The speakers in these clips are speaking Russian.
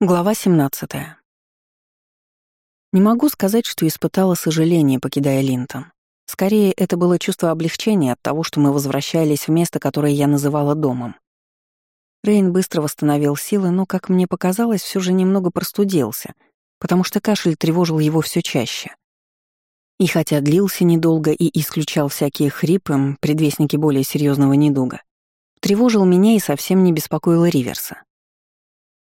Глава 17. Не могу сказать, что испытала сожаление, покидая Линтон. Скорее, это было чувство облегчения от того, что мы возвращались в место, которое я называла домом. Рейн быстро восстановил силы, но, как мне показалось, все же немного простудился, потому что кашель тревожил его все чаще. И хотя длился недолго и исключал всякие хрипы, предвестники более серьезного недуга, тревожил меня и совсем не беспокоил Риверса.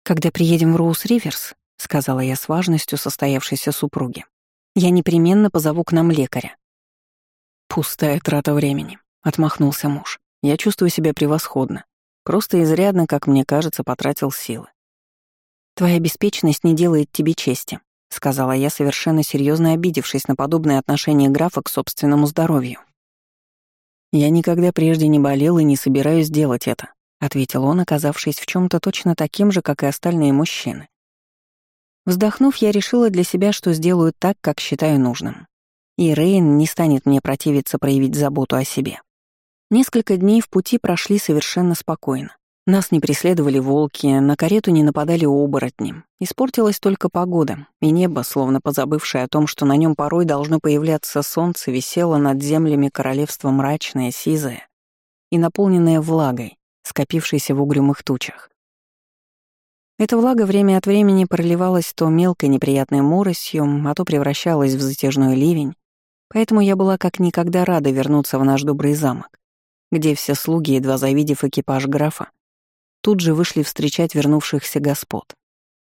«Когда приедем в Роуз-Риверс», — сказала я с важностью состоявшейся супруги, «я непременно позову к нам лекаря». «Пустая трата времени», — отмахнулся муж. «Я чувствую себя превосходно. Просто изрядно, как мне кажется, потратил силы». «Твоя беспечность не делает тебе чести», — сказала я, совершенно серьезно обидевшись на подобное отношение графа к собственному здоровью. «Я никогда прежде не болел и не собираюсь делать это», — ответил он, оказавшись в чем то точно таким же, как и остальные мужчины. Вздохнув, я решила для себя, что сделаю так, как считаю нужным. И Рейн не станет мне противиться проявить заботу о себе. Несколько дней в пути прошли совершенно спокойно. Нас не преследовали волки, на карету не нападали оборотни. Испортилась только погода, и небо, словно позабывшее о том, что на нем порой должно появляться солнце, висело над землями королевства мрачное, сизое и наполненное влагой, скопившейся в угрюмых тучах. Эта влага время от времени проливалась то мелкой неприятной моросью, а то превращалась в затяжной ливень, поэтому я была как никогда рада вернуться в наш добрый замок, где все слуги, едва завидев экипаж графа, тут же вышли встречать вернувшихся господ.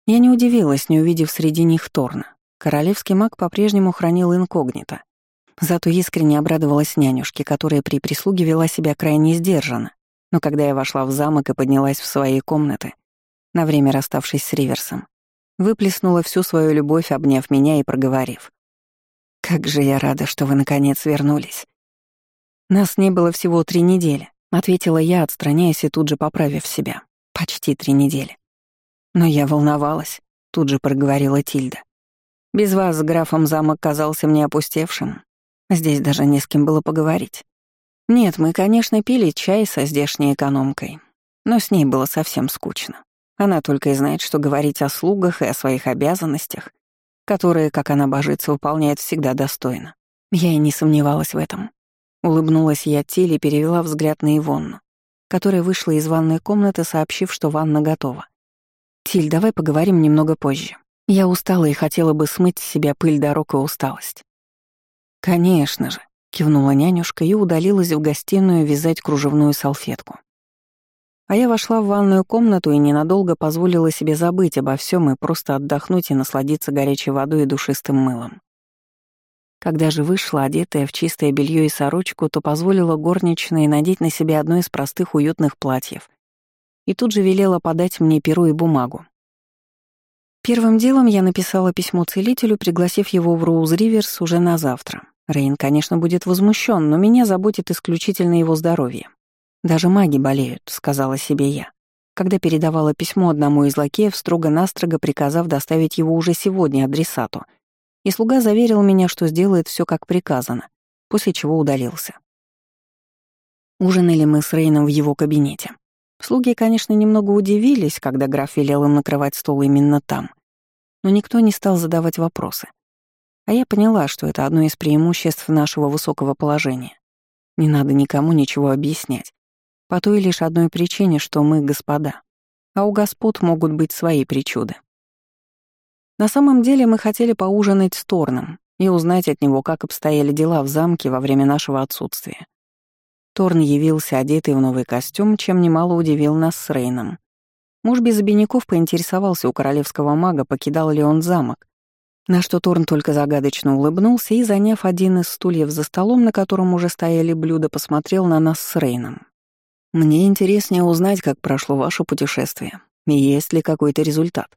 Я не удивилась, не увидев среди них Торна. Королевский маг по-прежнему хранил инкогнито. Зато искренне обрадовалась нянюшке, которая при прислуге вела себя крайне сдержанно, но когда я вошла в замок и поднялась в свои комнаты, на время расставшись с Риверсом, выплеснула всю свою любовь, обняв меня и проговорив. «Как же я рада, что вы наконец вернулись!» «Нас не было всего три недели», — ответила я, отстраняясь и тут же поправив себя. «Почти три недели». «Но я волновалась», — тут же проговорила Тильда. «Без вас с графом замок казался мне опустевшим. Здесь даже не с кем было поговорить. Нет, мы, конечно, пили чай со здешней экономкой, но с ней было совсем скучно. Она только и знает, что говорить о слугах и о своих обязанностях, которые, как она божится, выполняет всегда достойно. Я и не сомневалась в этом. Улыбнулась я Тиле и перевела взгляд на Ивонну, которая вышла из ванной комнаты, сообщив, что ванна готова. «Тиль, давай поговорим немного позже. Я устала и хотела бы смыть с себя пыль дорог и усталость». «Конечно же», кивнула нянюшка и удалилась в гостиную вязать кружевную салфетку. А я вошла в ванную комнату и ненадолго позволила себе забыть обо всем и просто отдохнуть и насладиться горячей водой и душистым мылом. Когда же вышла, одетая в чистое белье и сорочку, то позволила горничной надеть на себя одно из простых уютных платьев и тут же велела подать мне перо и бумагу. Первым делом я написала письмо целителю, пригласив его в Роуз-Риверс уже на завтра. Рейн, конечно, будет возмущен, но меня заботит исключительно его здоровье. Даже маги болеют, сказала себе я, когда передавала письмо одному из лакеев, строго-настрого приказав доставить его уже сегодня адресату. И слуга заверил меня, что сделает все как приказано, после чего удалился. Ужинали мы с Рейном в его кабинете. Слуги, конечно, немного удивились, когда граф велел им накрывать стол именно там, но никто не стал задавать вопросы. А я поняла, что это одно из преимуществ нашего высокого положения. Не надо никому ничего объяснять. По той лишь одной причине, что мы господа. А у господ могут быть свои причуды. На самом деле мы хотели поужинать с Торном и узнать от него, как обстояли дела в замке во время нашего отсутствия. Торн явился одетый в новый костюм, чем немало удивил нас с Рейном. Муж без обиняков поинтересовался у королевского мага, покидал ли он замок, на что Торн только загадочно улыбнулся и, заняв один из стульев за столом, на котором уже стояли блюда, посмотрел на нас с Рейном. «Мне интереснее узнать, как прошло ваше путешествие, и есть ли какой-то результат».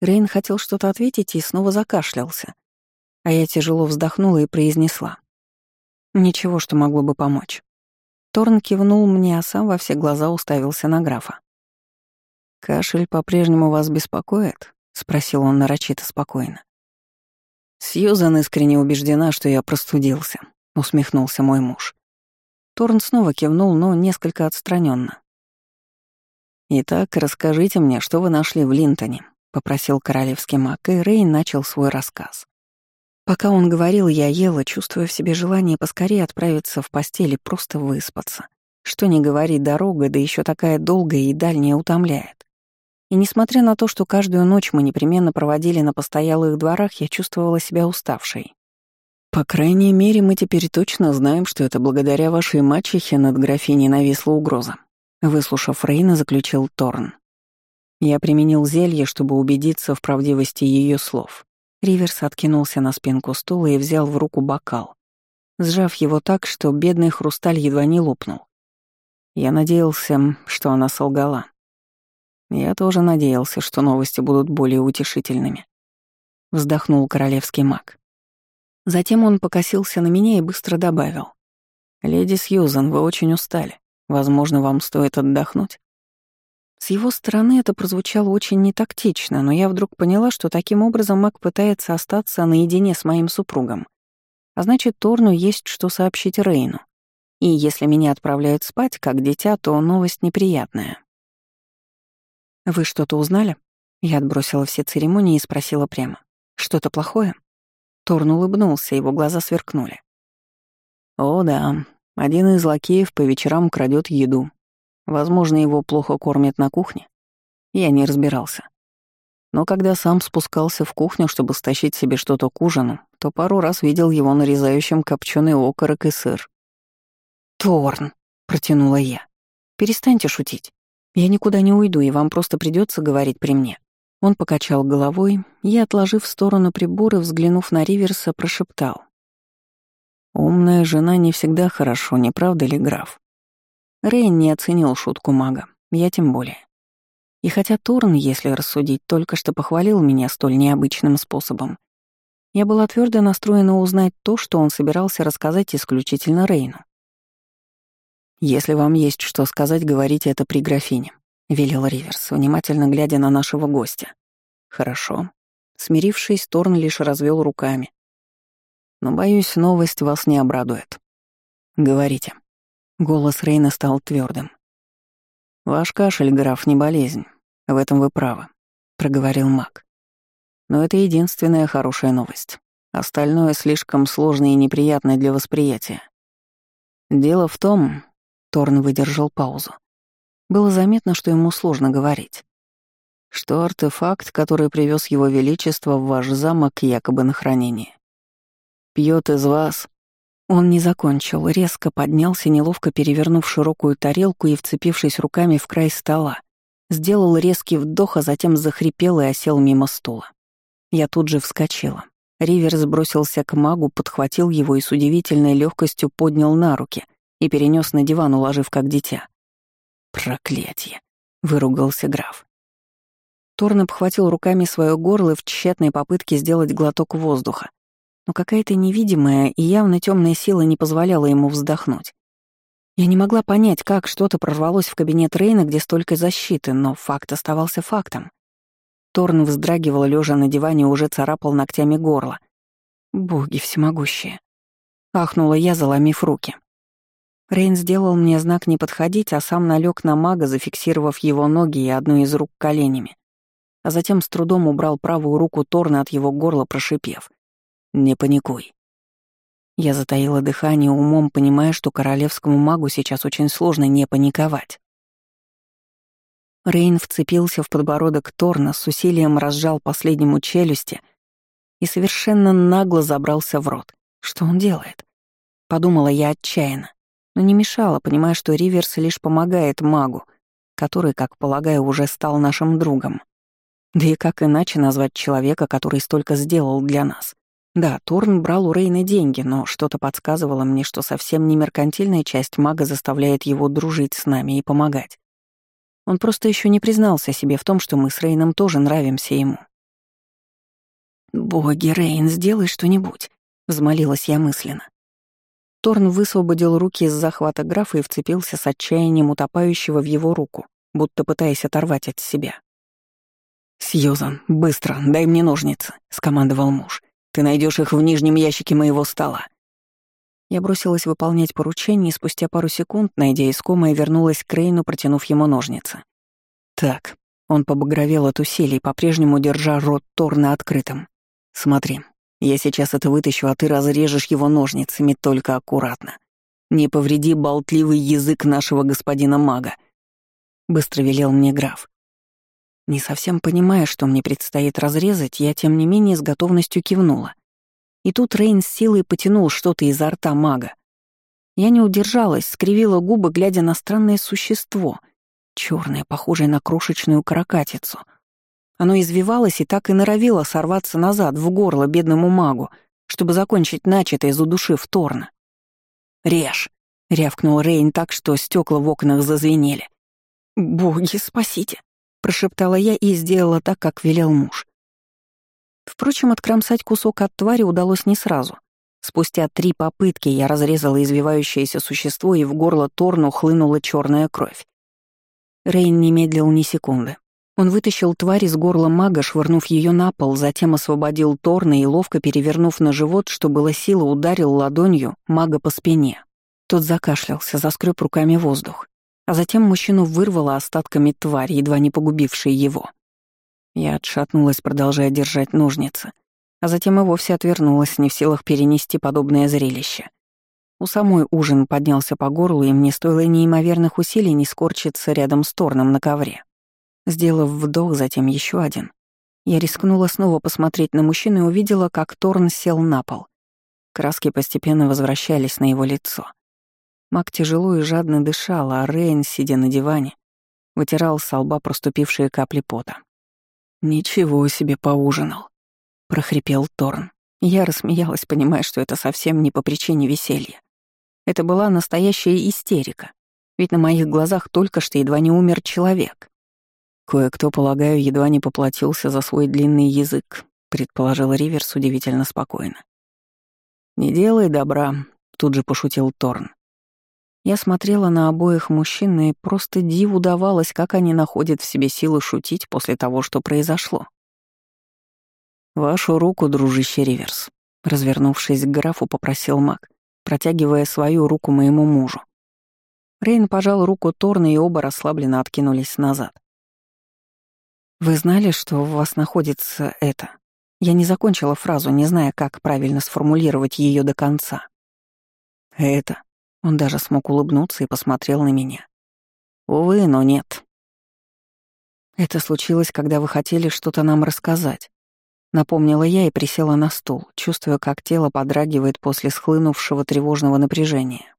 Рейн хотел что-то ответить и снова закашлялся. А я тяжело вздохнула и произнесла. «Ничего, что могло бы помочь». Торн кивнул мне, а сам во все глаза уставился на графа. «Кашель по-прежнему вас беспокоит?» — спросил он нарочито спокойно. «Сьюзан искренне убеждена, что я простудился», — усмехнулся мой муж. Торн снова кивнул, но несколько отстраненно. «Итак, расскажите мне, что вы нашли в Линтоне попросил королевский маг, и Рейн начал свой рассказ. Пока он говорил, я ела, чувствуя в себе желание поскорее отправиться в постель и просто выспаться. Что не говори, дорога, да еще такая долгая и дальняя утомляет. И несмотря на то, что каждую ночь мы непременно проводили на постоялых дворах, я чувствовала себя уставшей. По крайней мере, мы теперь точно знаем, что это благодаря вашей мачехе над графиней нависла угроза. Выслушав Рейна, заключил Торн. Я применил зелье, чтобы убедиться в правдивости ее слов. Риверс откинулся на спинку стула и взял в руку бокал, сжав его так, что бедный хрусталь едва не лопнул. Я надеялся, что она солгала. Я тоже надеялся, что новости будут более утешительными. Вздохнул королевский маг. Затем он покосился на меня и быстро добавил. «Леди Сьюзан, вы очень устали. Возможно, вам стоит отдохнуть?» С его стороны это прозвучало очень нетактично, но я вдруг поняла, что таким образом Мак пытается остаться наедине с моим супругом. А значит, Торну есть что сообщить Рейну. И если меня отправляют спать, как дитя, то новость неприятная. «Вы что-то узнали?» Я отбросила все церемонии и спросила прямо. «Что-то плохое?» Торн улыбнулся, его глаза сверкнули. «О да, один из лакеев по вечерам крадет еду, Возможно, его плохо кормят на кухне. Я не разбирался. Но когда сам спускался в кухню, чтобы стащить себе что-то к ужину, то пару раз видел его нарезающим копченый окорок и сыр. «Торн», — протянула я, — «перестаньте шутить. Я никуда не уйду, и вам просто придется говорить при мне». Он покачал головой и, отложив в сторону приборы, взглянув на Риверса, прошептал. «Умная жена не всегда хорошо, не правда ли, граф?» Рейн не оценил шутку мага, я тем более. И хотя Торн, если рассудить, только что похвалил меня столь необычным способом, я была твердо настроена узнать то, что он собирался рассказать исключительно Рейну. «Если вам есть что сказать, говорите это при графине», — велел Риверс, внимательно глядя на нашего гостя. «Хорошо». Смирившись, Торн лишь развел руками. «Но, боюсь, новость вас не обрадует. Говорите». Голос Рейна стал твердым. «Ваш кашель, граф, не болезнь. В этом вы правы», — проговорил маг. «Но это единственная хорошая новость. Остальное слишком сложно и неприятно для восприятия. Дело в том...» — Торн выдержал паузу. Было заметно, что ему сложно говорить. Что артефакт, который привез его величество в ваш замок якобы на хранение, пьет из вас он не закончил, резко поднялся, неловко перевернув широкую тарелку и вцепившись руками в край стола. Сделал резкий вдох, а затем захрипел и осел мимо стула. Я тут же вскочила. Ривер сбросился к магу, подхватил его и с удивительной легкостью поднял на руки и перенес на диван, уложив как дитя. «Проклятие!» — выругался граф. Торн обхватил руками свое горло в тщетной попытке сделать глоток воздуха, но какая-то невидимая и явно темная сила не позволяла ему вздохнуть. Я не могла понять, как что-то прорвалось в кабинет Рейна, где столько защиты, но факт оставался фактом. Торн вздрагивал, лежа на диване, уже царапал ногтями горло. «Боги всемогущие!» Ахнула я, заломив руки. Рейн сделал мне знак не подходить, а сам налег на мага, зафиксировав его ноги и одну из рук коленями. А затем с трудом убрал правую руку Торна от его горла, прошипев. «Не паникуй». Я затаила дыхание умом, понимая, что королевскому магу сейчас очень сложно не паниковать. Рейн вцепился в подбородок Торна, с усилием разжал последнему челюсти и совершенно нагло забрался в рот. Что он делает? Подумала я отчаянно, но не мешала, понимая, что Риверс лишь помогает магу, который, как полагаю, уже стал нашим другом. Да и как иначе назвать человека, который столько сделал для нас? Да, Торн брал у Рейна деньги, но что-то подсказывало мне, что совсем не меркантильная часть мага заставляет его дружить с нами и помогать. Он просто еще не признался себе в том, что мы с Рейном тоже нравимся ему. «Боги, Рейн, сделай что-нибудь», — взмолилась я мысленно. Торн высвободил руки из захвата графа и вцепился с отчаянием утопающего в его руку, будто пытаясь оторвать от себя. «Сьюзан, быстро, дай мне ножницы», — скомандовал муж. Ты найдешь их в нижнем ящике моего стола». Я бросилась выполнять поручение и спустя пару секунд, найдя искомое, вернулась к Рейну, протянув ему ножницы. «Так, Он побагровел от усилий, по-прежнему держа рот Торна открытым. «Смотри, я сейчас это вытащу, а ты разрежешь его ножницами, только аккуратно. Не повреди болтливый язык нашего господина мага», — быстро велел мне граф. Не совсем понимая, что мне предстоит разрезать, я тем не менее с готовностью кивнула. И тут Рейн с силой потянул что-то изо рта мага. Я не удержалась, скривила губы, глядя на странное существо — черное, похожее на крошечную каракатицу. Оно извивалось и так и норовило сорваться назад, в горло бедному магу, чтобы закончить начатое, задушив Торна. «Режь!» — рявкнул Рейн так, что стекла в окнах зазвенели. «Боги, спасите!» — прошептала я и сделала так, как велел муж. Впрочем, откромсать кусок от твари удалось не сразу. Спустя три попытки я разрезала извивающееся существо, и в горло Торну хлынула черная кровь. Рейн не медлил ни секунды. Он вытащил тварь из горла мага, швырнув ее на пол, затем освободил Торна и, ловко перевернув на живот, что было сила, ударил ладонью мага по спине. Тот закашлялся, заскреб руками воздух. А затем мужчину вырвало остатками твари, едва не погубившей его. Я отшатнулась, продолжая держать ножницы, а затем и вовсе отвернулась, не в силах перенести подобное зрелище. У самой ужин поднялся по горлу, и мне стоило неимоверных усилий не скорчиться рядом с Торном на ковре. Сделав вдох, затем еще один, я рискнула снова посмотреть на мужчину и увидела, как Торн сел на пол. Краски постепенно возвращались на его лицо. Мак тяжело и жадно дышал, а Рейн, сидя на диване, вытирал с лба проступившие капли пота. «Ничего себе поужинал», — прохрипел Торн. Я рассмеялась, понимая, что это совсем не по причине веселья. Это была настоящая истерика, ведь на моих глазах только что едва не умер человек. Кое-кто, полагаю, едва не поплатился за свой длинный язык, предположил Риверс удивительно спокойно. «Не делай добра», — тут же пошутил Торн. Я смотрела на обоих мужчин и просто диву давалась, как они находят в себе силы шутить после того, что произошло. «Вашу руку, дружище Риверс», — развернувшись к графу, попросил маг протягивая свою руку моему мужу. Рейн пожал руку Торна, и оба расслабленно откинулись назад. «Вы знали, что у вас находится это?» Я не закончила фразу, не зная, как правильно сформулировать ее до конца. «Это...» Он даже смог улыбнуться и посмотрел на меня. «Увы, но нет». «Это случилось, когда вы хотели что-то нам рассказать. Напомнила я и присела на стул, чувствуя, как тело подрагивает после схлынувшего тревожного напряжения.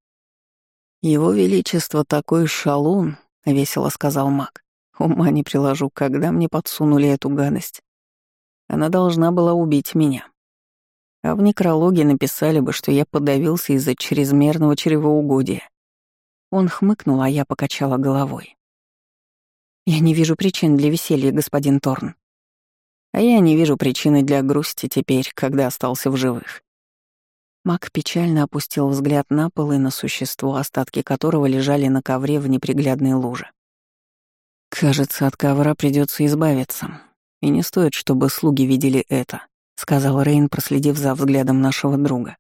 «Его Величество такой шалун», — весело сказал маг. «Ума не приложу, когда мне подсунули эту гадость. Она должна была убить меня. А в некрологе написали бы, что я подавился из-за чрезмерного чревоугодия». Он хмыкнул, а я покачала головой. «Я не вижу причин для веселья, господин Торн», а я не вижу причины для грусти теперь, когда остался в живых. Мак печально опустил взгляд на пол и на существо, остатки которого лежали на ковре в неприглядной луже. «Кажется, от ковра придется избавиться. И не стоит, чтобы слуги видели это», — сказал Рейн, проследив за взглядом нашего друга.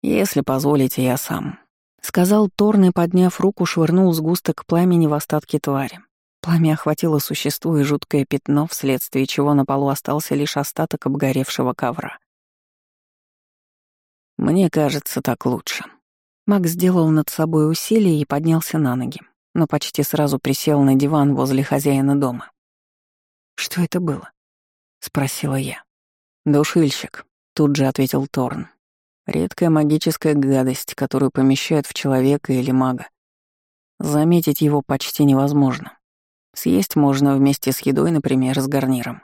«Если позволите, я сам», — сказал Торн и, подняв руку, швырнул сгусток пламени в остатки твари. Пламя охватило существо и жуткое пятно, вследствие чего на полу остался лишь остаток обгоревшего ковра. «Мне кажется, так лучше». Макс сделал над собой усилие и поднялся на ноги, но почти сразу присел на диван возле хозяина дома. «Что это было?» — спросила я. «Душильщик», — тут же ответил Торн. «Редкая магическая гадость, которую помещают в человека или мага. Заметить его почти невозможно. Съесть можно вместе с едой, например, с гарниром.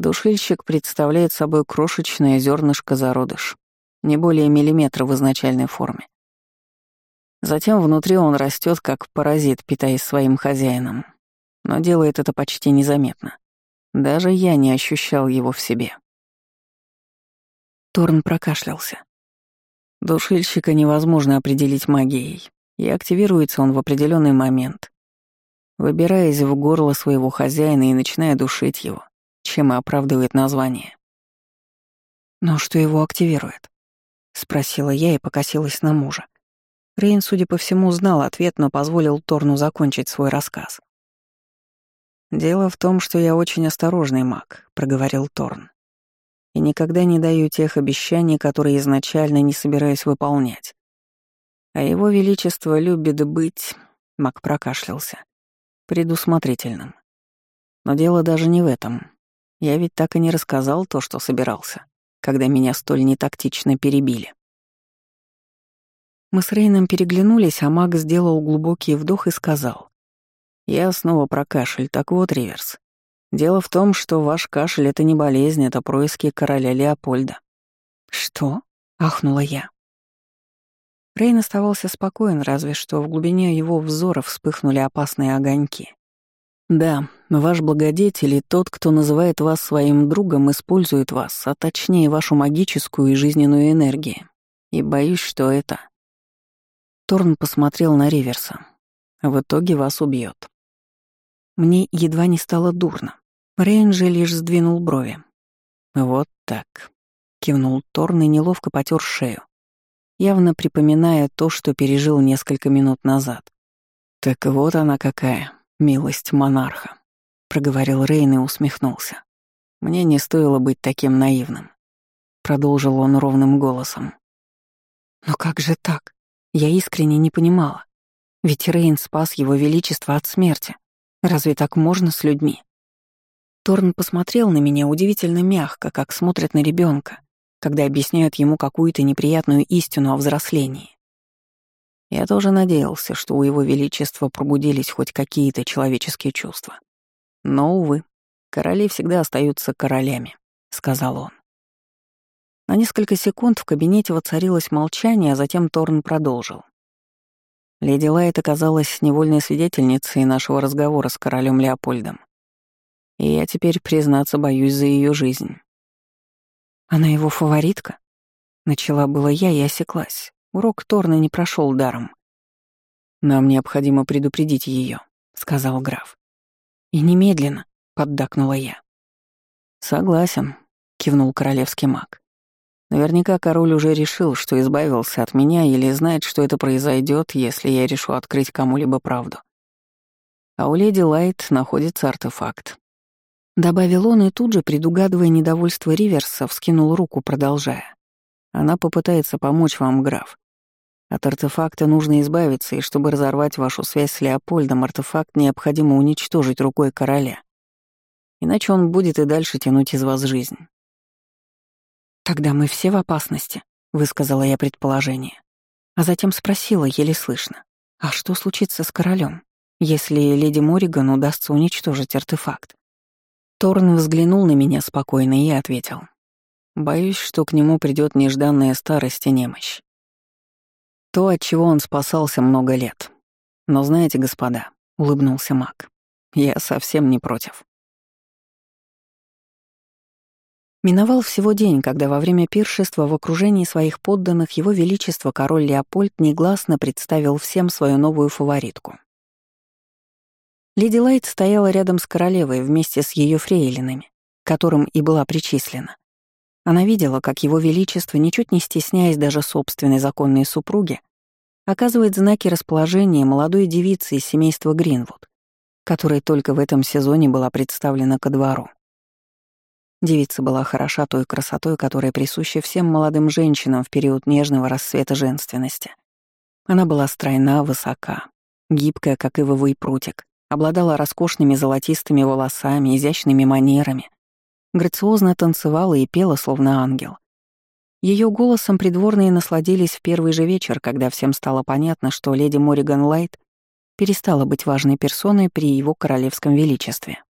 Душильщик представляет собой крошечное зернышко зародыш, не более миллиметра в изначальной форме. Затем внутри он растет как паразит, питаясь своим хозяином, но делает это почти незаметно. Даже я не ощущал его в себе. Торн прокашлялся. Душильщика невозможно определить магией, и активируется он в определенный момент, выбираясь в горло своего хозяина и начиная душить его, чем и оправдывает название. «Но что его активирует?» — спросила я и покосилась на мужа. Рейн, судя по всему, знал ответ, но позволил Торну закончить свой рассказ. «Дело в том, что я очень осторожный маг», — проговорил Торн. «И никогда не даю тех обещаний, которые изначально не собираюсь выполнять. А его величество любит быть...» — маг прокашлялся. «Предусмотрительным. Но дело даже не в этом. Я ведь так и не рассказал то, что собирался, когда меня столь нетактично перебили». Мы с Рейном переглянулись, а маг сделал глубокий вдох и сказал. Я снова про кашель. Так вот, Риверс. Дело в том, что ваш кашель — это не болезнь, это происки короля Леопольда. Что? — ахнула я. Рейн оставался спокоен, разве что в глубине его взора вспыхнули опасные огоньки. «Да, ваш благодетель и тот, кто называет вас своим другом, использует вас, а точнее вашу магическую и жизненную энергию. И боюсь, что это...» Торн посмотрел на Риверса. «В итоге вас убьет. Мне едва не стало дурно. Рейн же лишь сдвинул брови. «Вот так», — кивнул Торн и неловко потер шею, явно припоминая то, что пережил несколько минут назад. «Так вот она какая, милость монарха», — проговорил Рейн и усмехнулся. «Мне не стоило быть таким наивным», — продолжил он ровным голосом. «Но как же так? Я искренне не понимала. Ведь Рейн спас его величество от смерти. Разве так можно с людьми? Торн посмотрел на меня удивительно мягко, как смотрят на ребенка, когда объясняют ему какую-то неприятную истину о взрослении. Я тоже надеялся, что у его величества пробудились хоть какие-то человеческие чувства. Но, увы, короли всегда остаются королями, — сказал он. На несколько секунд в кабинете воцарилось молчание, а затем Торн продолжил. Леди Лайт оказалась невольной свидетельницей нашего разговора с королем Леопольдом. И я теперь, признаться, боюсь за ее жизнь. Она его фаворитка? Начала было я и осеклась. Урок Торна не прошел даром. Нам необходимо предупредить ее, сказал граф. И немедленно, поддакнула я. Согласен, кивнул королевский маг. Наверняка король уже решил, что избавился от меня или знает, что это произойдет, если я решу открыть кому-либо правду. А у леди Лайт находится артефакт. Добавил он и тут же, предугадывая недовольство Риверса, вскинул руку, продолжая. Она попытается помочь вам, граф. От артефакта нужно избавиться, и чтобы разорвать вашу связь с Леопольдом, артефакт необходимо уничтожить рукой короля. Иначе он будет и дальше тянуть из вас жизнь. «Тогда мы все в опасности», — высказала я предположение. А затем спросила, еле слышно, «А что случится с королем, если леди Мориган удастся уничтожить артефакт?» Торн взглянул на меня спокойно и ответил. «Боюсь, что к нему придет нежданная старость и немощь. То, от чего он спасался много лет. Но знаете, господа, — улыбнулся маг, — я совсем не против. Миновал всего день, когда во время пиршества в окружении своих подданных его величество король Леопольд негласно представил всем свою новую фаворитку. Леди Лайт стояла рядом с королевой вместе с ее фрейлинами, которым и была причислена. Она видела, как его величество, ничуть не стесняясь даже собственной законной супруги, оказывает знаки расположения молодой девицы из семейства Гринвуд, которая только в этом сезоне была представлена ко двору. Девица была хороша той красотой, которая присуща всем молодым женщинам в период нежного рассвета женственности. Она была стройна, высока, гибкая, как ивовый прутик, обладала роскошными золотистыми волосами, изящными манерами, грациозно танцевала и пела, словно ангел. Ее голосом придворные насладились в первый же вечер, когда всем стало понятно, что леди Мориган Лайт перестала быть важной персоной при его королевском величестве.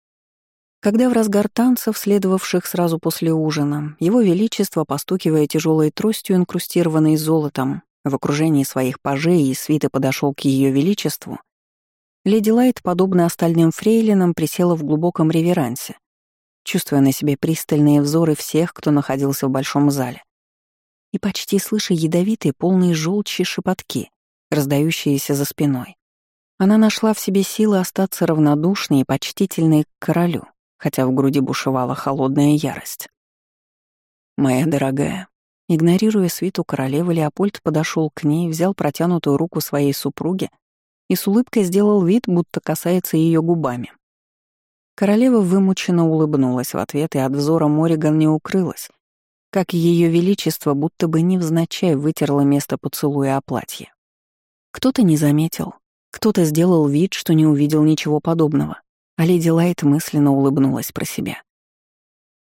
Когда в разгар танцев, следовавших сразу после ужина, его величество, постукивая тяжелой тростью, инкрустированной золотом, в окружении своих пажей и свиты подошел к ее величеству, леди Лайт, подобно остальным фрейлинам, присела в глубоком реверансе, чувствуя на себе пристальные взоры всех, кто находился в большом зале, и почти слыша ядовитые, полные желчи шепотки, раздающиеся за спиной. Она нашла в себе силы остаться равнодушной и почтительной к королю, хотя в груди бушевала холодная ярость. «Моя дорогая», игнорируя свиту королевы, Леопольд подошел к ней, взял протянутую руку своей супруги и с улыбкой сделал вид, будто касается ее губами. Королева вымученно улыбнулась в ответ, и от взора Мориган не укрылась, как ее величество будто бы невзначай вытерло место поцелуя о платье. Кто-то не заметил, кто-то сделал вид, что не увидел ничего подобного, а леди Лайт мысленно улыбнулась про себя.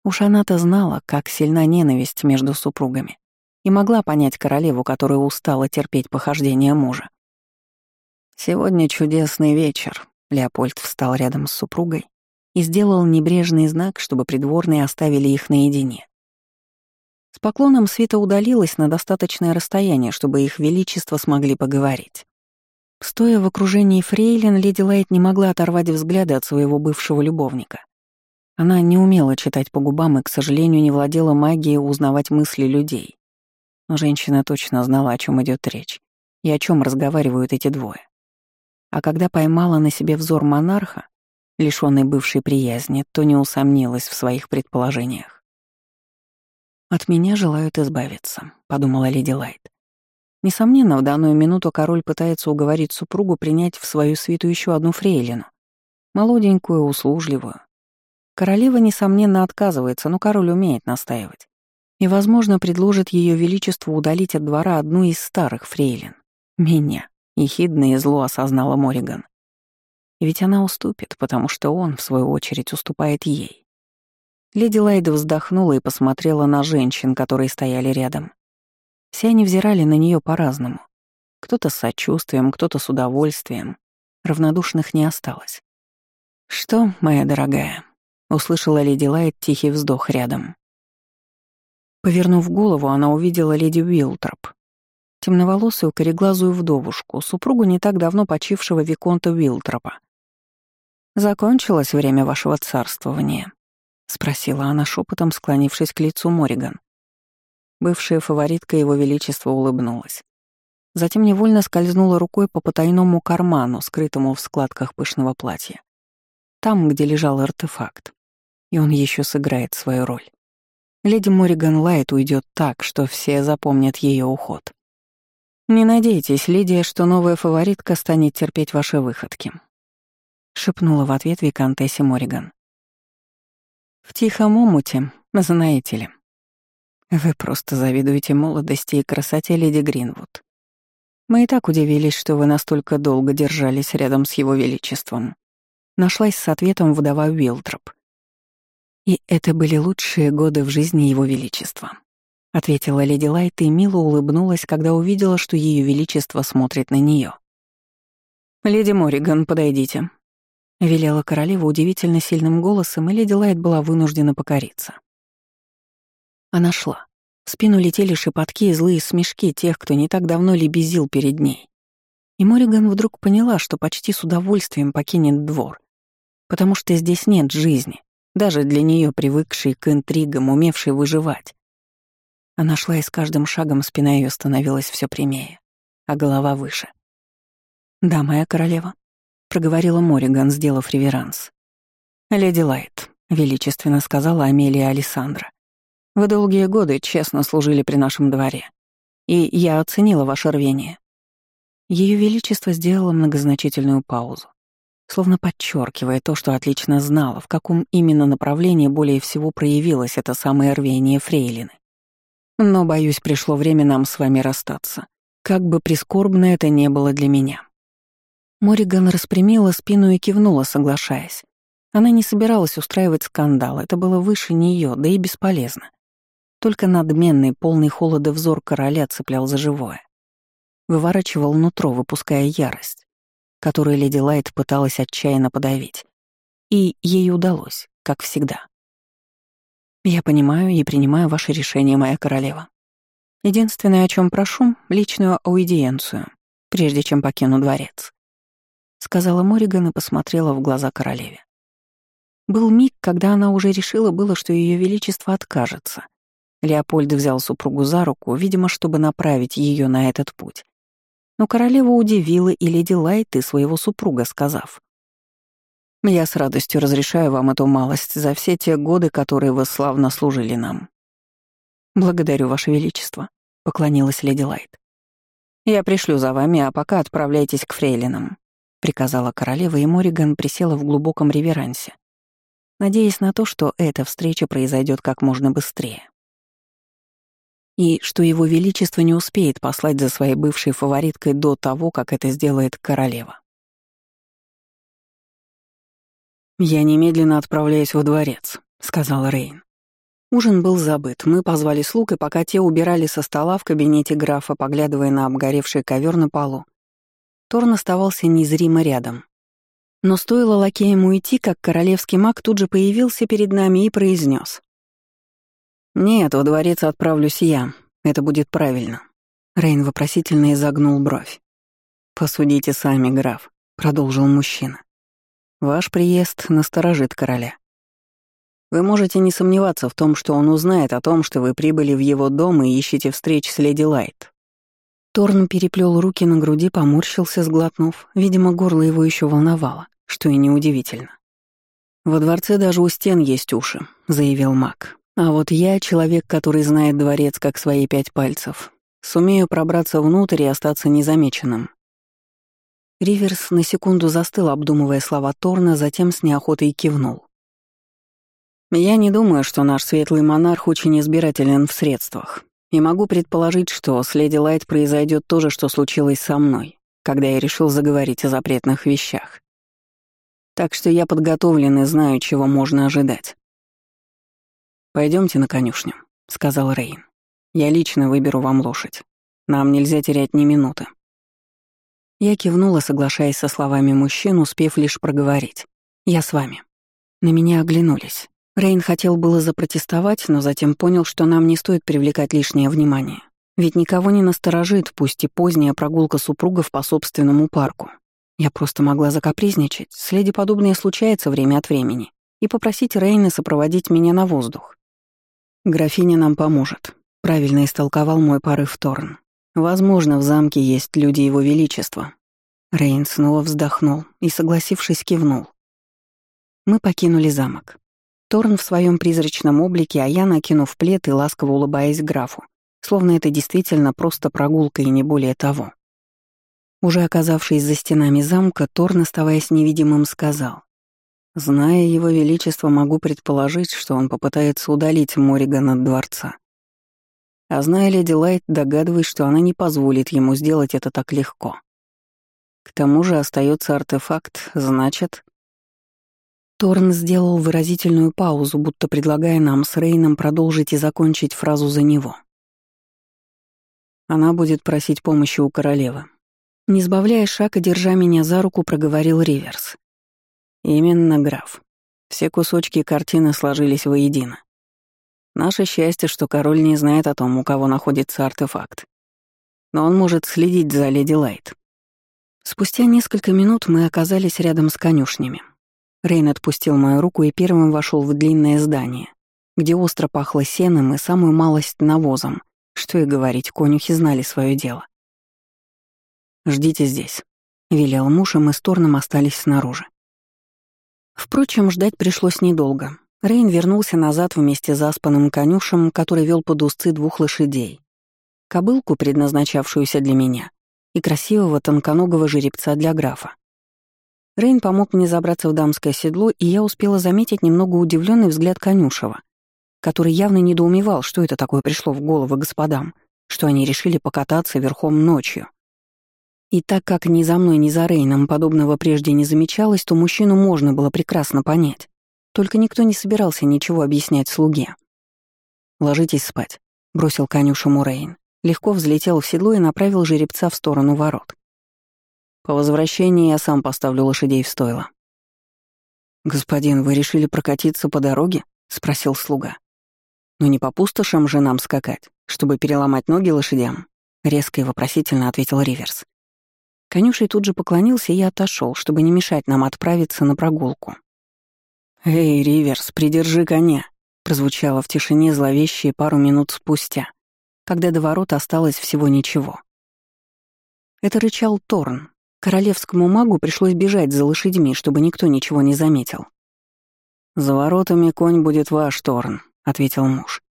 Уж она-то знала, как сильна ненависть между супругами, и могла понять королеву, которая устала терпеть похождения мужа. «Сегодня чудесный вечер», — Леопольд встал рядом с супругой и сделал небрежный знак, чтобы придворные оставили их наедине. С поклоном свита удалилась на достаточное расстояние, чтобы их величество смогли поговорить. Стоя в окружении фрейлин, леди Лайт не могла оторвать взгляды от своего бывшего любовника. Она не умела читать по губам и, к сожалению, не владела магией узнавать мысли людей. Но женщина точно знала, о чем идет речь и о чем разговаривают эти двое. А когда поймала на себе взор монарха, лишённый бывшей приязни, то не усомнилась в своих предположениях. «От меня желают избавиться», — подумала леди Лайт. Несомненно, в данную минуту король пытается уговорить супругу принять в свою свиту еще одну фрейлину. Молоденькую, услужливую. Королева, несомненно, отказывается, но король умеет настаивать. И, возможно, предложит ее величеству удалить от двора одну из старых фрейлин. Меня. Ехидно и зло осознала Мориган. Ведь она уступит, потому что он, в свою очередь, уступает ей. Леди Лайда вздохнула и посмотрела на женщин, которые стояли рядом. Все они взирали на нее по-разному. Кто-то с сочувствием, кто-то с удовольствием. Равнодушных не осталось. «Что, моя дорогая?» — услышала леди Лайт тихий вздох рядом. Повернув голову, она увидела леди Уилтроп. Темноволосую, кореглазую вдовушку, супругу не так давно почившего Виконта Уилтропа. «Закончилось время вашего царствования?» — спросила она шепотом, склонившись к лицу Мориган. Бывшая фаворитка Его Величества улыбнулась. Затем невольно скользнула рукой по потайному карману, скрытому в складках пышного платья. Там, где лежал артефакт. И он еще сыграет свою роль. Леди Мориган Лайт уйдет так, что все запомнят ее уход. «Не надейтесь, Лидия, что новая фаворитка станет терпеть ваши выходки», — шепнула в ответ Викантессе Мориган. «В тихом омуте, знаете ли, вы просто завидуете молодости и красоте леди Гринвуд. Мы и так удивились, что вы настолько долго держались рядом с его величеством. Нашлась с ответом вдова Уилтроп. И это были лучшие годы в жизни его величества. Ответила леди Лайт и мило улыбнулась, когда увидела, что ее величество смотрит на нее. «Леди Мориган, подойдите», — велела королева удивительно сильным голосом, и леди Лайт была вынуждена покориться. Она шла. В спину летели шепотки и злые смешки тех, кто не так давно лебезил перед ней. И Мориган вдруг поняла, что почти с удовольствием покинет двор, потому что здесь нет жизни, даже для нее привыкшей к интригам, умевшей выживать. Она шла, и с каждым шагом спина ее становилась все прямее, а голова выше. «Да, моя королева», — проговорила Мориган, сделав реверанс. «Леди Лайт», — величественно сказала Амелия Александра. Вы долгие годы честно служили при нашем дворе, и я оценила ваше рвение». Ее Величество сделало многозначительную паузу, словно подчеркивая то, что отлично знала, в каком именно направлении более всего проявилось это самое рвение Фрейлины. Но, боюсь, пришло время нам с вами расстаться, как бы прискорбно это не было для меня. Мориган распрямила спину и кивнула, соглашаясь. Она не собиралась устраивать скандал, это было выше нее, да и бесполезно. Только надменный, полный холода взор короля цеплял за живое. Выворачивал нутро, выпуская ярость, которую леди Лайт пыталась отчаянно подавить. И ей удалось, как всегда. «Я понимаю и принимаю ваше решение, моя королева. Единственное, о чем прошу, — личную аудиенцию, прежде чем покину дворец», — сказала Мориган и посмотрела в глаза королеве. Был миг, когда она уже решила было, что ее величество откажется, Леопольд взял супругу за руку, видимо, чтобы направить ее на этот путь. Но королева удивила и леди Лайт, и своего супруга, сказав. «Я с радостью разрешаю вам эту малость за все те годы, которые вы славно служили нам». «Благодарю, Ваше Величество», — поклонилась леди Лайт. «Я пришлю за вами, а пока отправляйтесь к фрейлинам», — приказала королева, и Мориган присела в глубоком реверансе, надеясь на то, что эта встреча произойдет как можно быстрее. И что его величество не успеет послать за своей бывшей фавориткой до того, как это сделает королева. «Я немедленно отправляюсь во дворец», — сказал Рейн. Ужин был забыт. Мы позвали слуг, и пока те убирали со стола в кабинете графа, поглядывая на обгоревший ковер на полу, Торн оставался незримо рядом. Но стоило лакеям уйти, как королевский маг тут же появился перед нами и произнес: «Нет, во дворец отправлюсь я. Это будет правильно». Рейн вопросительно изогнул бровь. «Посудите сами, граф», — продолжил мужчина. Ваш приезд насторожит короля. Вы можете не сомневаться в том, что он узнает о том, что вы прибыли в его дом и ищете встреч с леди Лайт. Торн переплел руки на груди, поморщился, сглотнув. Видимо, горло его еще волновало, что и неудивительно. «Во дворце даже у стен есть уши», — заявил маг. «А вот я, человек, который знает дворец как свои пять пальцев, сумею пробраться внутрь и остаться незамеченным. Риверс на секунду застыл, обдумывая слова Торна, затем с неохотой кивнул. «Я не думаю, что наш светлый монарх очень избирателен в средствах, и могу предположить, что с леди Лайт произойдет то же, что случилось со мной, когда я решил заговорить о запретных вещах. Так что я подготовлен и знаю, чего можно ожидать. Пойдемте на конюшню», — сказал Рейн. «Я лично выберу вам лошадь. Нам нельзя терять ни минуты». Я кивнула, соглашаясь со словами мужчин, успев лишь проговорить. «Я с вами». На меня оглянулись. Рейн хотел было запротестовать, но затем понял, что нам не стоит привлекать лишнее внимание. Ведь никого не насторожит, пусть и поздняя прогулка супругов по собственному парку. Я просто могла закапризничать, следи подобное случается время от времени, и попросить Рейна сопроводить меня на воздух. «Графиня нам поможет», — правильно истолковал мой порыв Торн. Возможно, в замке есть люди Его Величества. Рейн снова вздохнул и, согласившись, кивнул. Мы покинули замок. Торн в своем призрачном облике, а я, накинув плед и ласково улыбаясь графу, словно это действительно просто прогулка и не более того. Уже оказавшись за стенами замка, Торн, оставаясь невидимым, сказал. «Зная его величество, могу предположить, что он попытается удалить Мориган от дворца. А зная леди Лайт, догадываюсь, что она не позволит ему сделать это так легко. К тому же остается артефакт, значит... Торн сделал выразительную паузу, будто предлагая нам с Рейном продолжить и закончить фразу за него. Она будет просить помощи у королевы. Не сбавляя шага, держа меня за руку, проговорил Риверс. Именно, граф. Все кусочки картины сложились воедино. Наше счастье, что король не знает о том, у кого находится артефакт. Но он может следить за леди Лайт. Спустя несколько минут мы оказались рядом с конюшнями. Рейн отпустил мою руку и первым вошел в длинное здание, где остро пахло сеном и самую малость навозом. Что и говорить, конюхи знали свое дело. «Ждите здесь», — велел муж, и мы с Торном остались снаружи. Впрочем, ждать пришлось недолго. Рейн вернулся назад вместе с заспанным конюшем, который вел под узцы двух лошадей. Кобылку, предназначавшуюся для меня, и красивого тонконогого жеребца для графа. Рейн помог мне забраться в дамское седло, и я успела заметить немного удивленный взгляд конюшева, который явно недоумевал, что это такое пришло в голову господам, что они решили покататься верхом ночью. И так как ни за мной, ни за Рейном подобного прежде не замечалось, то мужчину можно было прекрасно понять. Только никто не собирался ничего объяснять слуге. «Ложитесь спать», — бросил конюшу Мурейн. Легко взлетел в седло и направил жеребца в сторону ворот. «По возвращении я сам поставлю лошадей в стойло». «Господин, вы решили прокатиться по дороге?» — спросил слуга. «Но не по пустошам же нам скакать, чтобы переломать ноги лошадям?» — резко и вопросительно ответил Риверс. Конюшей тут же поклонился и отошел, чтобы не мешать нам отправиться на прогулку. «Эй, Риверс, придержи коня!» прозвучало в тишине зловещие пару минут спустя, когда до ворот осталось всего ничего. Это рычал Торн. Королевскому магу пришлось бежать за лошадьми, чтобы никто ничего не заметил. «За воротами конь будет ваш, Торн», — ответил муж.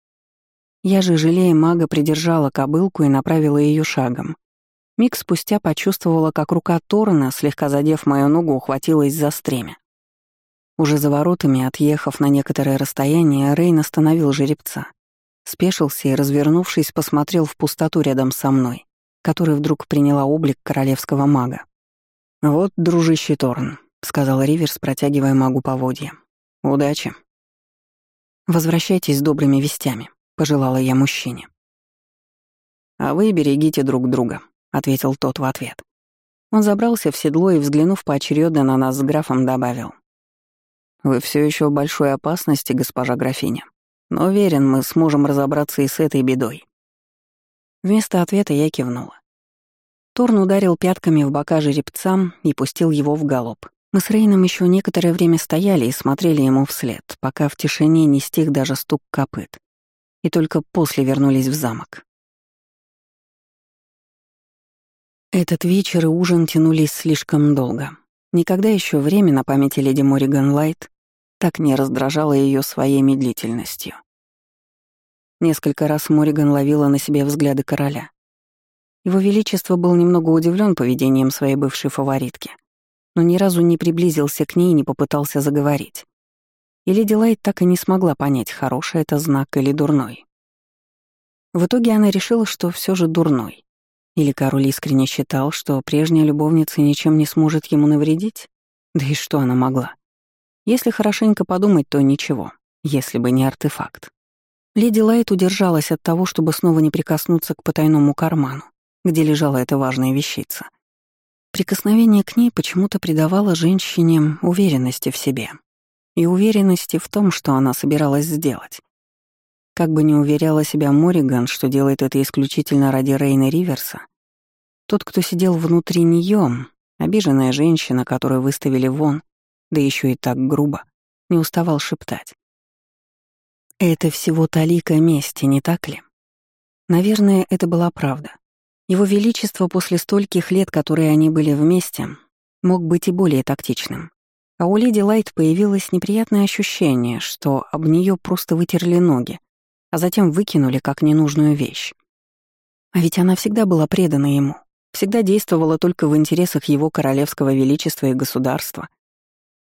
Я же, жалея мага, придержала кобылку и направила ее шагом. Миг спустя почувствовала, как рука Торна, слегка задев мою ногу, ухватилась за стремя. Уже за воротами, отъехав на некоторое расстояние, Рейн остановил жеребца. Спешился и, развернувшись, посмотрел в пустоту рядом со мной, которая вдруг приняла облик королевского мага. «Вот, дружище Торн», — сказал Риверс, протягивая магу поводья. «Удачи». «Возвращайтесь с добрыми вестями», — пожелала я мужчине. «А вы берегите друг друга», — ответил тот в ответ. Он забрался в седло и, взглянув поочередно на нас с графом, добавил. «Вы все еще в большой опасности, госпожа графиня, но уверен, мы сможем разобраться и с этой бедой». Вместо ответа я кивнула. Торн ударил пятками в бока жеребцам и пустил его в галоп. Мы с Рейном еще некоторое время стояли и смотрели ему вслед, пока в тишине не стих даже стук копыт. И только после вернулись в замок. Этот вечер и ужин тянулись слишком долго. Никогда еще время на памяти леди Мориган Лайт так не раздражало ее своей медлительностью. Несколько раз Мориган ловила на себе взгляды короля. Его Величество был немного удивлен поведением своей бывшей фаворитки, но ни разу не приблизился к ней и не попытался заговорить. И леди Лайт так и не смогла понять, хороший это знак или дурной. В итоге она решила, что все же дурной. Или король искренне считал, что прежняя любовница ничем не сможет ему навредить? Да и что она могла? Если хорошенько подумать, то ничего, если бы не артефакт. Леди Лайт удержалась от того, чтобы снова не прикоснуться к потайному карману, где лежала эта важная вещица. Прикосновение к ней почему-то придавало женщине уверенности в себе и уверенности в том, что она собиралась сделать. Как бы не уверяла себя Мориган, что делает это исключительно ради Рейна Риверса, тот, кто сидел внутри нее, обиженная женщина, которую выставили вон, да еще и так грубо, не уставал шептать. «Это всего талика мести, не так ли?» Наверное, это была правда. Его Величество после стольких лет, которые они были вместе, мог быть и более тактичным. А у леди Лайт появилось неприятное ощущение, что об нее просто вытерли ноги, а затем выкинули как ненужную вещь. А ведь она всегда была предана ему, всегда действовала только в интересах его королевского величества и государства.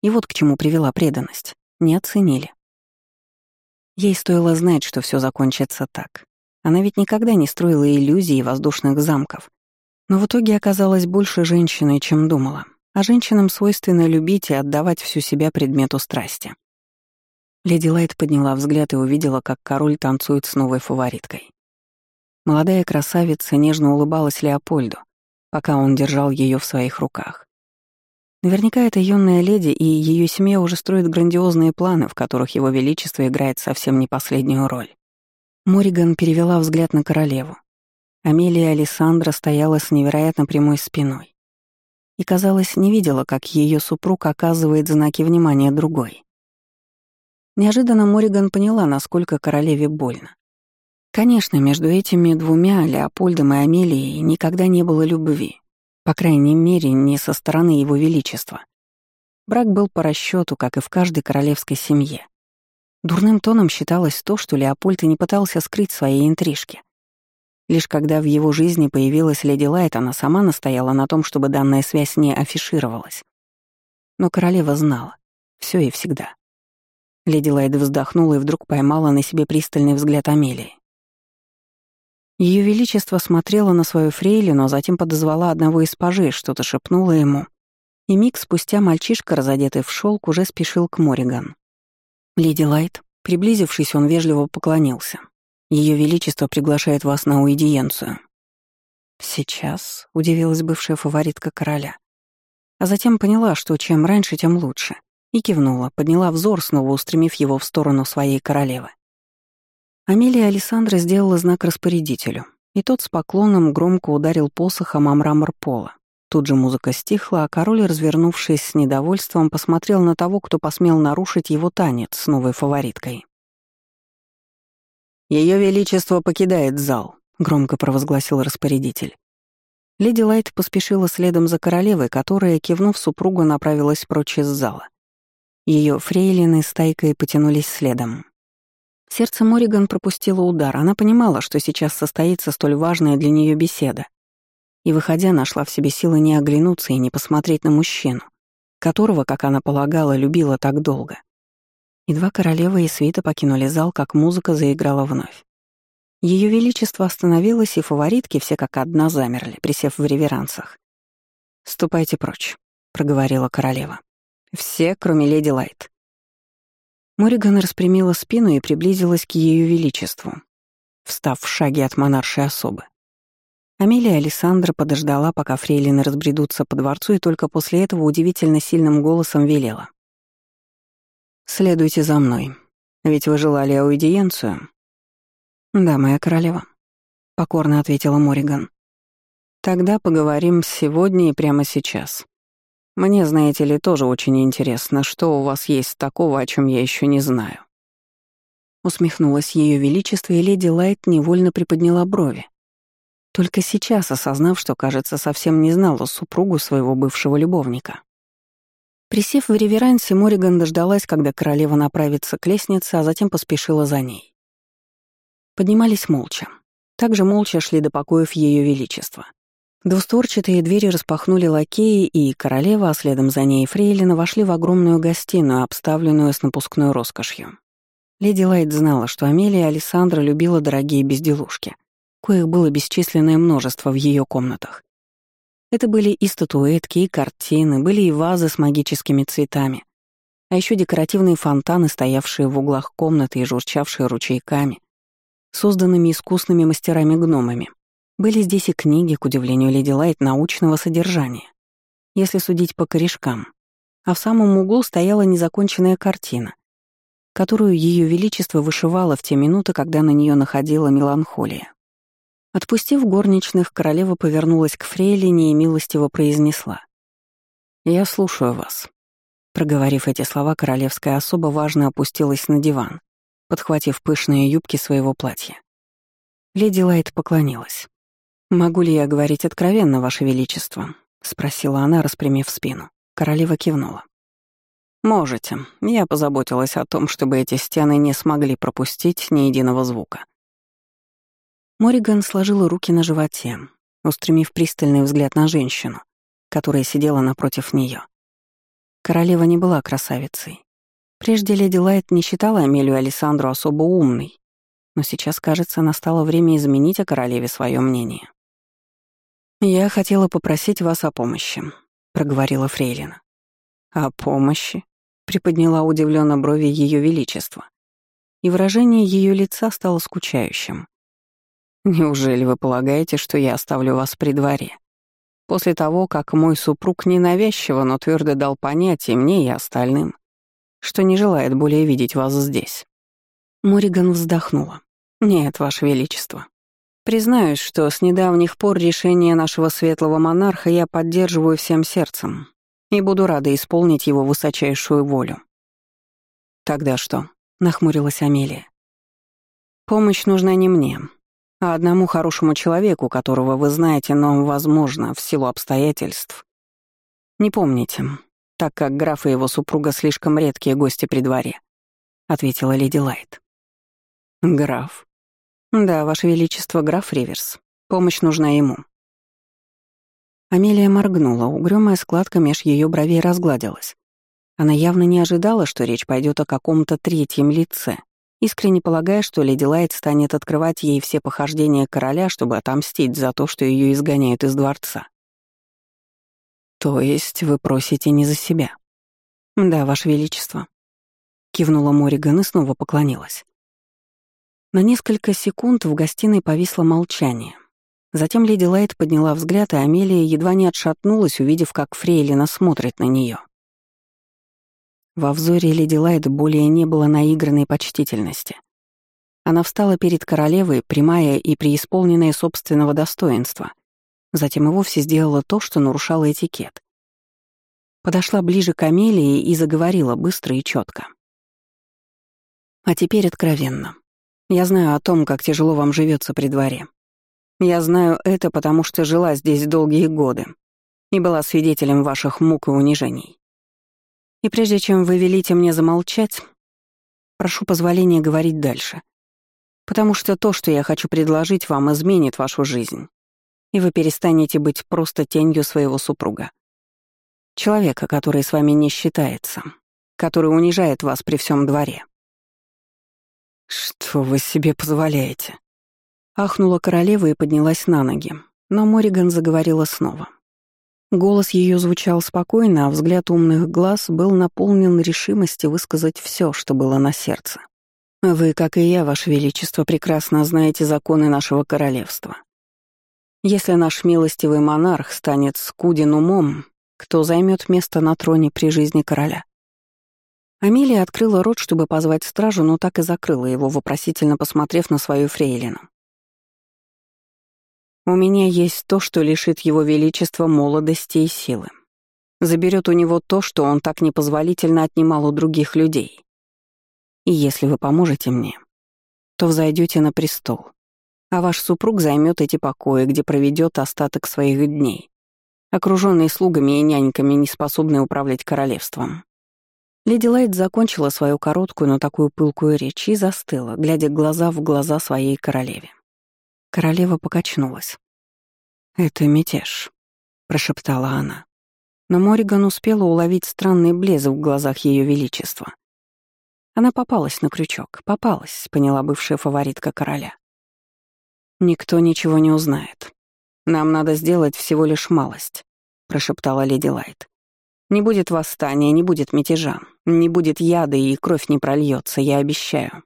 И вот к чему привела преданность. Не оценили. Ей стоило знать, что все закончится так. Она ведь никогда не строила иллюзий воздушных замков. Но в итоге оказалась больше женщиной, чем думала. А женщинам свойственно любить и отдавать всю себя предмету страсти. Леди Лайт подняла взгляд и увидела, как король танцует с новой фавориткой. Молодая красавица нежно улыбалась Леопольду, пока он держал ее в своих руках. Наверняка эта юная леди и ее семья уже строят грандиозные планы, в которых его величество играет совсем не последнюю роль. Мориган перевела взгляд на королеву. Амелия Александра стояла с невероятно прямой спиной и, казалось, не видела, как ее супруг оказывает знаки внимания другой. Неожиданно Мориган поняла, насколько королеве больно. Конечно, между этими двумя, Леопольдом и Амелией, никогда не было любви. По крайней мере, не со стороны его величества. Брак был по расчету, как и в каждой королевской семье. Дурным тоном считалось то, что Леопольд и не пытался скрыть свои интрижки. Лишь когда в его жизни появилась леди Лайт, она сама настояла на том, чтобы данная связь не афишировалась. Но королева знала. все и всегда. Леди Лайт вздохнула и вдруг поймала на себе пристальный взгляд Амелии. Ее Величество смотрела на свою фрейлину, а затем подозвала одного из пажей, что-то шепнула ему. И миг спустя мальчишка, разодетый в шелк, уже спешил к Мориган. «Леди Лайт», приблизившись, он вежливо поклонился. Ее Величество приглашает вас на аудиенцию». «Сейчас», — удивилась бывшая фаворитка короля. А затем поняла, что чем раньше, тем лучше, и кивнула, подняла взор, снова устремив его в сторону своей королевы. Амелия Александра сделала знак распорядителю, и тот с поклоном громко ударил посохом о мрамор пола. Тут же музыка стихла, а король, развернувшись с недовольством, посмотрел на того, кто посмел нарушить его танец с новой фавориткой. Ее величество покидает зал», — громко провозгласил распорядитель. Леди Лайт поспешила следом за королевой, которая, кивнув супругу, направилась прочь из зала. Ее фрейлины с тайкой потянулись следом. Сердце Мориган пропустило удар. Она понимала, что сейчас состоится столь важная для нее беседа. И, выходя, нашла в себе силы не оглянуться и не посмотреть на мужчину, которого, как она полагала, любила так долго. Едва королева и свита покинули зал, как музыка заиграла вновь. Ее величество остановилось, и фаворитки все как одна замерли, присев в реверансах. «Ступайте прочь», — проговорила королева. «Все, кроме леди Лайт». Мориган распрямила спину и приблизилась к ее величеству, встав в шаге от монаршей особы. Амелия Александра подождала, пока фрейлины разбредутся по дворцу, и только после этого удивительно сильным голосом велела. «Следуйте за мной, ведь вы желали аудиенцию». «Да, моя королева», — покорно ответила Мориган. «Тогда поговорим сегодня и прямо сейчас. Мне, знаете ли, тоже очень интересно, что у вас есть такого, о чем я еще не знаю». Усмехнулась Ее Величество, и леди Лайт невольно приподняла брови, только сейчас осознав, что, кажется, совсем не знала супругу своего бывшего любовника. Присев в реверансе, Мориган дождалась, когда королева направится к лестнице, а затем поспешила за ней. Поднимались молча. Также молча шли до покоев Ее Величества. Двустворчатые двери распахнули лакеи, и королева, а следом за ней Фрейлина, вошли в огромную гостиную, обставленную с напускной роскошью. Леди Лайт знала, что Амелия Александра любила дорогие безделушки — коих было бесчисленное множество в ее комнатах. Это были и статуэтки, и картины, были и вазы с магическими цветами, а еще декоративные фонтаны, стоявшие в углах комнаты и журчавшие ручейками, созданными искусными мастерами-гномами. Были здесь и книги, к удивлению Леди Лайт, научного содержания, если судить по корешкам. А в самом углу стояла незаконченная картина, которую Ее Величество вышивало в те минуты, когда на нее находила меланхолия. Отпустив горничных, королева повернулась к фрейлине и милостиво произнесла. «Я слушаю вас». Проговорив эти слова, королевская особа важно опустилась на диван, подхватив пышные юбки своего платья. Леди Лайт поклонилась. «Могу ли я говорить откровенно, Ваше Величество?» — спросила она, распрямив спину. Королева кивнула. «Можете. Я позаботилась о том, чтобы эти стены не смогли пропустить ни единого звука. Мориган сложила руки на животе, устремив пристальный взгляд на женщину, которая сидела напротив нее. Королева не была красавицей. Прежде леди Лайт не считала Амелию Александру особо умной, но сейчас, кажется, настало время изменить о королеве свое мнение. «Я хотела попросить вас о помощи», — проговорила Фрейлина. «О помощи?» — приподняла удивленно брови Ее Величества. И выражение ее лица стало скучающим. Неужели вы полагаете, что я оставлю вас при дворе? После того, как мой супруг ненавязчиво, но твердо дал понять и мне, и остальным, что не желает более видеть вас здесь. Мориган вздохнула. «Нет, Ваше Величество. Признаюсь, что с недавних пор решение нашего светлого монарха я поддерживаю всем сердцем и буду рада исполнить его высочайшую волю». «Тогда что?» — нахмурилась Амелия. «Помощь нужна не мне, а одному хорошему человеку, которого вы знаете, но, возможно, в силу обстоятельств. Не помните, так как граф и его супруга слишком редкие гости при дворе», — ответила леди Лайт. «Граф?» «Да, Ваше Величество, граф Риверс. Помощь нужна ему». Амелия моргнула, угрюмая складка меж ее бровей разгладилась. Она явно не ожидала, что речь пойдет о каком-то третьем лице — искренне полагая, что леди Лайт станет открывать ей все похождения короля, чтобы отомстить за то, что ее изгоняют из дворца. «То есть вы просите не за себя?» «Да, Ваше Величество», — кивнула Мориган и снова поклонилась. На несколько секунд в гостиной повисло молчание. Затем леди Лайт подняла взгляд, и Амелия едва не отшатнулась, увидев, как Фрейлина смотрит на нее. Во взоре леди Лайт более не было наигранной почтительности. Она встала перед королевой, прямая и преисполненная собственного достоинства. Затем и вовсе сделала то, что нарушало этикет. Подошла ближе к Амелии и заговорила быстро и четко. А теперь откровенно. Я знаю о том, как тяжело вам живется при дворе. Я знаю это, потому что жила здесь долгие годы и была свидетелем ваших мук и унижений. И прежде чем вы велите мне замолчать, прошу позволения говорить дальше. Потому что то, что я хочу предложить вам, изменит вашу жизнь, и вы перестанете быть просто тенью своего супруга. Человека, который с вами не считается, который унижает вас при всем дворе». «Что вы себе позволяете?» Ахнула королева и поднялась на ноги, но Мориган заговорила снова. Голос ее звучал спокойно, а взгляд умных глаз был наполнен решимости высказать все, что было на сердце. «Вы, как и я, Ваше Величество, прекрасно знаете законы нашего королевства. Если наш милостивый монарх станет скуден умом, кто займет место на троне при жизни короля?» Амелия открыла рот, чтобы позвать стражу, но так и закрыла его, вопросительно посмотрев на свою фрейлину. У меня есть то, что лишит его величества молодости и силы. Заберет у него то, что он так непозволительно отнимал у других людей. И если вы поможете мне, то взойдете на престол, а ваш супруг займет эти покои, где проведет остаток своих дней, окруженный слугами и няньками, не способный управлять королевством. Леди Лайт закончила свою короткую, но такую пылкую речь и застыла, глядя глаза в глаза своей королеве. Королева покачнулась. «Это мятеж», — прошептала она. Но Мориган успела уловить странный блеск в глазах Ее Величества. Она попалась на крючок, попалась, поняла бывшая фаворитка короля. «Никто ничего не узнает. Нам надо сделать всего лишь малость», — прошептала леди Лайт. «Не будет восстания, не будет мятежа, не будет яда и кровь не прольется, я обещаю».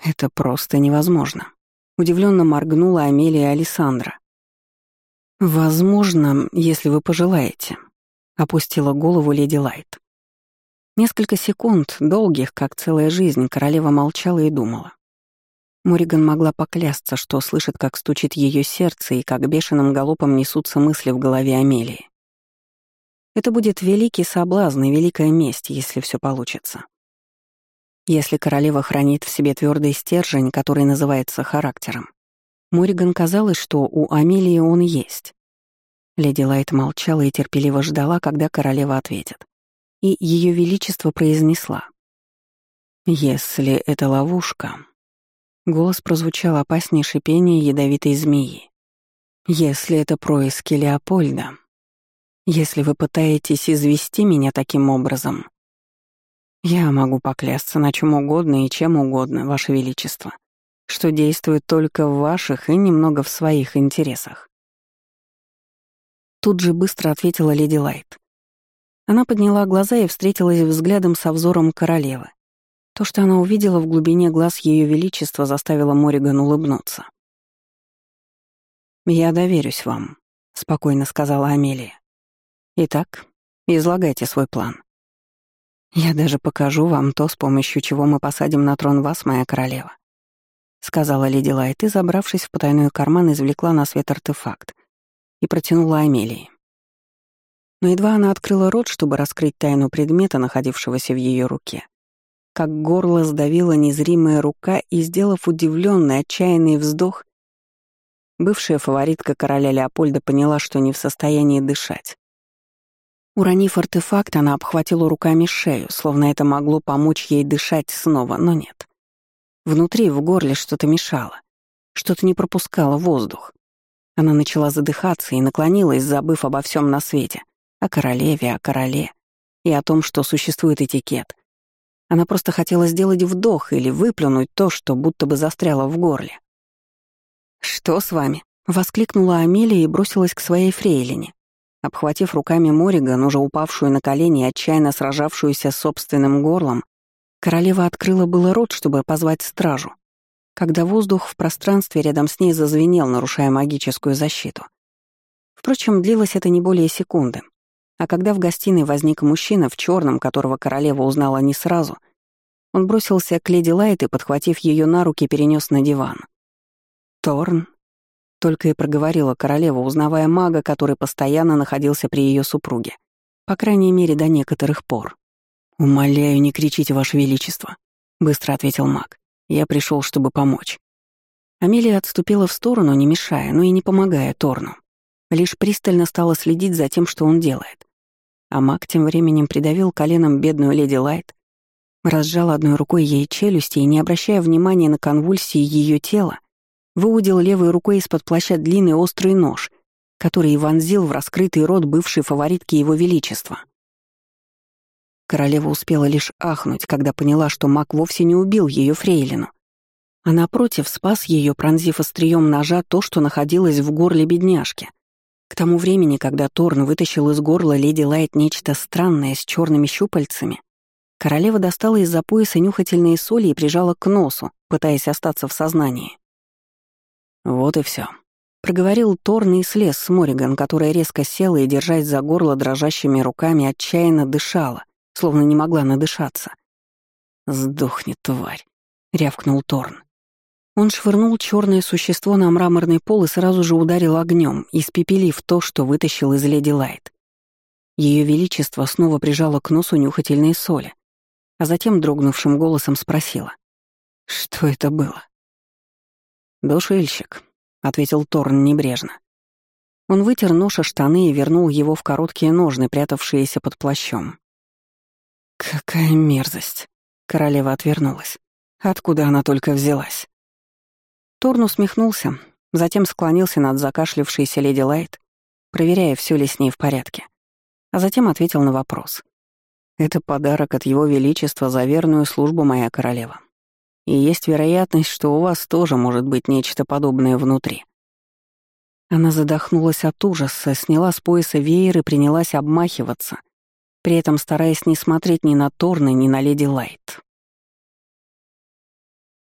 «Это просто невозможно», Удивленно моргнула Амелия Александра. «Возможно, если вы пожелаете», — опустила голову леди Лайт. Несколько секунд, долгих, как целая жизнь, королева молчала и думала. Мориган могла поклясться, что слышит, как стучит ее сердце и как бешеным галопом несутся мысли в голове Амелии. Это будет великий соблазн и великая месть, если все получится. Если королева хранит в себе твердый стержень, который называется характером, Мориган казалось, что у Амелии он есть. Леди Лайт молчала и терпеливо ждала, когда королева ответит. И ее величество произнесла. «Если это ловушка...» Голос прозвучал опаснее шипения ядовитой змеи. «Если это происки Леопольда...» Если вы пытаетесь извести меня таким образом, я могу поклясться на чем угодно и чем угодно, Ваше Величество, что действует только в ваших и немного в своих интересах. Тут же быстро ответила леди Лайт. Она подняла глаза и встретилась взглядом со взором королевы. То, что она увидела в глубине глаз Ее Величества, заставило Мориган улыбнуться. «Я доверюсь вам», — спокойно сказала Амелия. «Итак, излагайте свой план». «Я даже покажу вам то, с помощью чего мы посадим на трон вас, моя королева», — сказала леди Лайт и, забравшись в потайной карман, извлекла на свет артефакт и протянула Амелии. Но едва она открыла рот, чтобы раскрыть тайну предмета, находившегося в ее руке, как горло сдавила незримая рука и, сделав удивленный, отчаянный вздох, бывшая фаворитка короля Леопольда поняла, что не в состоянии дышать. Уронив артефакт, она обхватила руками шею, словно это могло помочь ей дышать снова, но нет. Внутри, в горле что-то мешало, что-то не пропускало воздух. Она начала задыхаться и наклонилась, забыв обо всем на свете. О королеве, о короле и о том, что существует этикет. Она просто хотела сделать вдох или выплюнуть то, что будто бы застряло в горле. «Что с вами?» — воскликнула Амелия и бросилась к своей фрейлине. Обхватив руками Мориган, уже упавшую на колени и отчаянно сражавшуюся с собственным горлом, королева открыла было рот, чтобы позвать стражу, когда воздух в пространстве рядом с ней зазвенел, нарушая магическую защиту. Впрочем, длилось это не более секунды. А когда в гостиной возник мужчина в черном, которого королева узнала не сразу, он бросился к леди Лайт и, подхватив ее на руки, перенес на диван. Торн только и проговорила королева, узнавая мага, который постоянно находился при ее супруге. По крайней мере, до некоторых пор. «Умоляю, не кричите, Ваше Величество», — быстро ответил маг. «Я пришел, чтобы помочь». Амелия отступила в сторону, не мешая, но и не помогая Торну. Лишь пристально стала следить за тем, что он делает. А маг тем временем придавил коленом бедную леди Лайт, разжал одной рукой ей челюсти и, не обращая внимания на конвульсии ее тела, выудил левой рукой из-под плаща длинный острый нож, который вонзил в раскрытый рот бывшей фаворитки его величества. Королева успела лишь ахнуть, когда поняла, что маг вовсе не убил ее фрейлину, а напротив спас ее, пронзив острием ножа то, что находилось в горле бедняжки. К тому времени, когда Торн вытащил из горла леди Лайт нечто странное с черными щупальцами, королева достала из-за пояса нюхательные соли и прижала к носу, пытаясь остаться в сознании. Вот и все. Проговорил Торн и слез с Мориган, которая резко села и, держась за горло дрожащими руками, отчаянно дышала, словно не могла надышаться. «Сдохни, тварь!» — рявкнул Торн. Он швырнул черное существо на мраморный пол и сразу же ударил огнем, испепелив то, что вытащил из леди Лайт. Ее величество снова прижало к носу нюхательные соли, а затем дрогнувшим голосом спросила. «Что это было?» «Душильщик», — ответил Торн небрежно. Он вытер нож о штаны и вернул его в короткие ножны, прятавшиеся под плащом. «Какая мерзость!» — королева отвернулась. «Откуда она только взялась?» Торн усмехнулся, затем склонился над закашлившейся леди Лайт, проверяя, все ли с ней в порядке, а затем ответил на вопрос. «Это подарок от Его Величества за верную службу, моя королева. И есть вероятность, что у вас тоже может быть нечто подобное внутри». Она задохнулась от ужаса, сняла с пояса веер и принялась обмахиваться, при этом стараясь не смотреть ни на Торна, ни на леди Лайт.